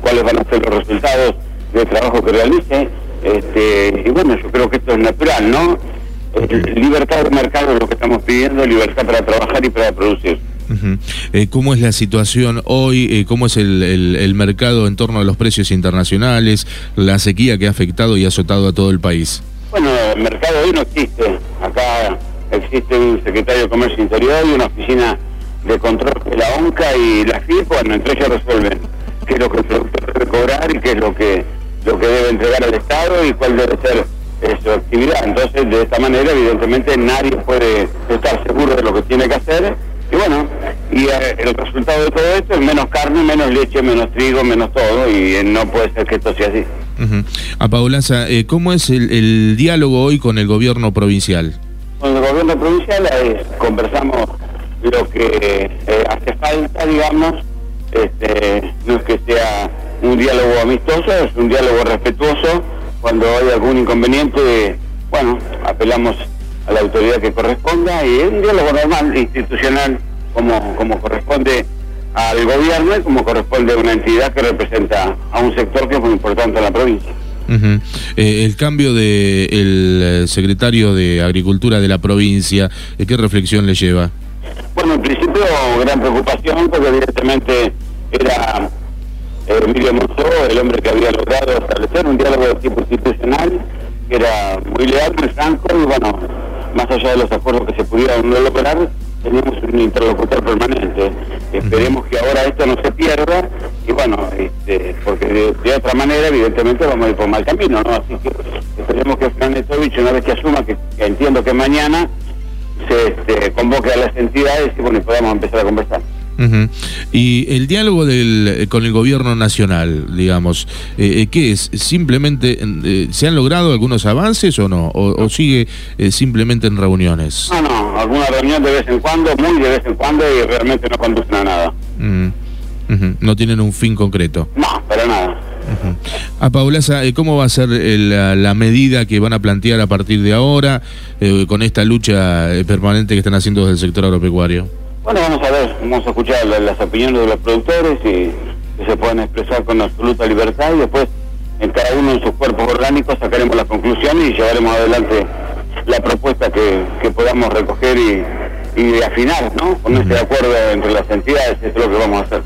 cuáles van a ser los resultados del trabajo que realice. Este, y bueno, yo creo que esto es natural, ¿no? Eh, libertad de mercado es lo que estamos pidiendo, libertad para trabajar y para producir. Eh, ¿Cómo es la situación hoy? Eh, ¿Cómo es el, el, mercado en torno a los precios internacionales? La sequía que ha afectado y azotado a todo el país. Bueno, el mercado hoy no existe. Acá existe un secretario de Comercio Interior y una oficina de control de la ONCA y la FIP, bueno, entre ellos resuelven qué es lo que el productor debe cobrar y qué es lo que, lo que debe entregar al Estado y cuál debe ser eh, su actividad. Entonces, de esta manera, evidentemente, nadie puede estar seguro de lo que tiene que hacer. Y bueno, y eh, el resultado de todo esto es menos carne, menos leche, menos trigo, menos todo, y eh, no puede ser que esto sea así. A Paulaza, ¿cómo es el, diálogo hoy con el gobierno provincial? Con el gobierno provincial conversamos lo que hace falta, digamos, este, no es que sea un diálogo amistoso, es un diálogo respetuoso. Cuando hay algún inconveniente, bueno, apelamos a la autoridad que corresponda y es un diálogo normal, institucional, como, como corresponde al gobierno y como corresponde a una entidad que representa a un sector que es muy importante en la provincia. Eh, el cambio del el secretario de Agricultura de la provincia, ¿qué reflexión le lleva? Bueno, en principio gran preocupación porque evidentemente era Emilio Monzó, el hombre que había logrado establecer un diálogo de tipo institucional, que era muy leal, muy franco y bueno, más allá de los acuerdos que se pudieran no lograr, teníamos un interlocutor permanente. Esperemos que ahora esto no se pierda y bueno, este, porque de, otra manera evidentemente vamos a ir por mal camino, ¿no? Así que esperemos que Fran Netovich, una vez que asuma, que, entiendo que mañana, se este, convoque a las entidades y bueno, podamos empezar a conversar. Y el diálogo del, eh, con el gobierno nacional, digamos, eh, eh, ¿qué es? ¿Simplemente se han logrado algunos avances o no? ¿O, sigue simplemente en reuniones? No, no, alguna reunión de vez en cuando, muy de vez en cuando y realmente no conducen a nada. No tienen un fin concreto. No, para nada. A Paulaza, ¿cómo va a ser la, medida que van a plantear a partir de ahora con esta lucha permanente que están haciendo desde el sector agropecuario? Bueno, vamos a ver, vamos a escuchar las opiniones de los productores y que se puedan expresar con absoluta libertad y después en cada uno en sus cuerpos orgánicos sacaremos las conclusiones y llevaremos adelante la propuesta que, podamos recoger y, afinar, ¿no? Ponerse de acuerdo entre las entidades, eso es lo que vamos a hacer.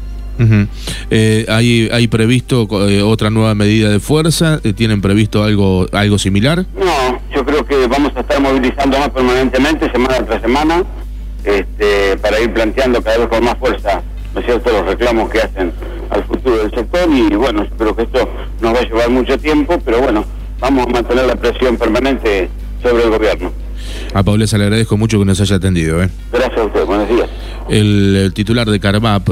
Eh, ¿hay, ¿Hay previsto eh, otra nueva medida de fuerza? Eh, ¿Tienen previsto algo, algo similar? No, yo creo que vamos a estar movilizando más permanentemente, semana tras semana este, para ir planteando cada vez con más fuerza, ¿no es cierto?, los reclamos que hacen al futuro del sector y bueno, espero que esto nos va a llevar mucho tiempo, pero bueno, vamos a mantener la presión permanente sobre el gobierno. A Paulesa le agradezco mucho que nos haya atendido. ¿eh? Gracias a usted, buenos días. El, el titular de Carmap,